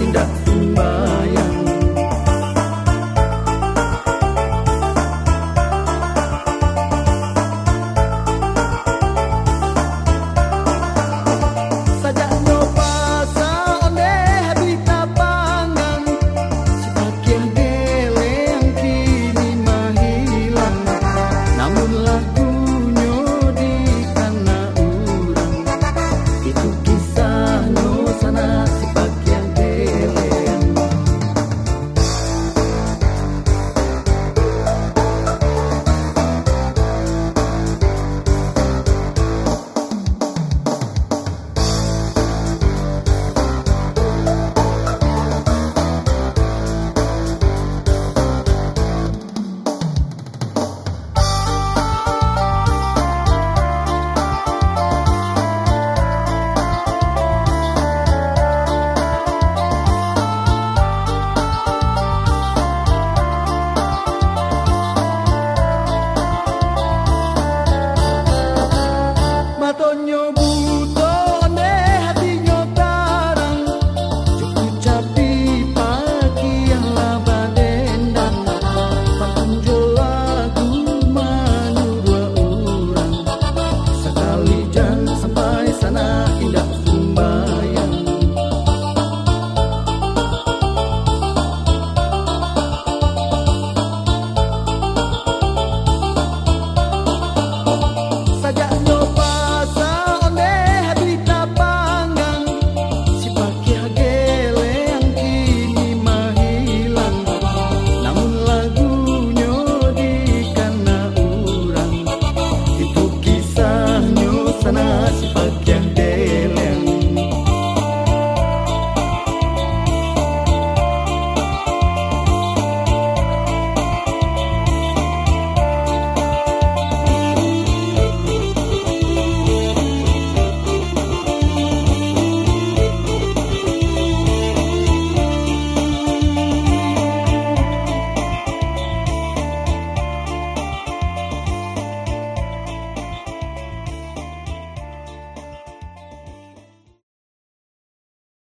indah